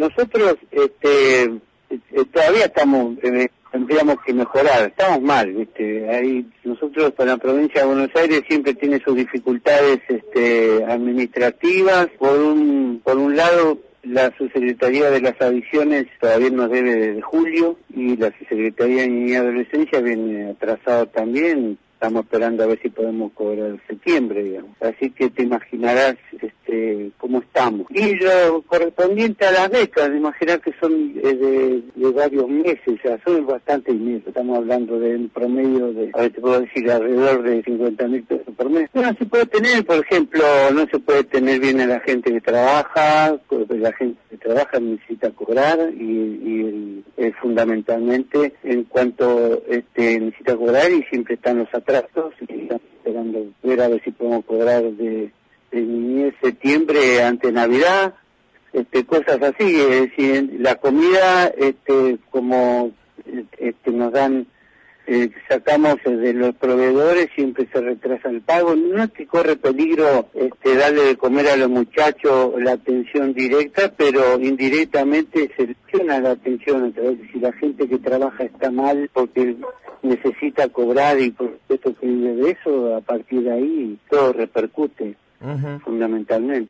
nosotros este, eh, todavía estamos, eh, tendríamos que mejorar, estamos mal, ¿viste? Ahí, nosotros para la provincia de Buenos Aires siempre tiene sus dificultades este, administrativas, por un, por un lado la subsecretaría de las adiciones todavía nos debe desde julio y la subsecretaría de Niñez y Adolescencia viene atrasada también, estamos esperando a ver si podemos cobrar septiembre, digamos. Así que te imaginarás este, cómo estamos. Y lo correspondiente a las becas, imaginar que son eh, de, varios meses, ya son bastantes meses, estamos hablando de un promedio de, a ver, te puedo decir, alrededor de 50 mil pesos por mes. No se puede tener, por ejemplo, no se puede tener bien a la gente que trabaja, la gente que trabaja necesita cobrar y, y el, fundamentalmente en cuanto este, necesita cobrar y siempre están los atrasos y estamos esperando ver a ver si podemos cobrar de, de septiembre ante Navidad, este, cosas así, es decir, la comida, este, como este, nos dan, eh, sacamos de los proveedores, siempre se retrasa el pago, no es que corre peligro este, darle de comer a los muchachos la atención directa, pero indirectamente se lesiona la atención, si la gente que trabaja está mal porque necesita cobrar y por supuesto que vive de eso, a partir de ahí todo repercute fundamentalmente.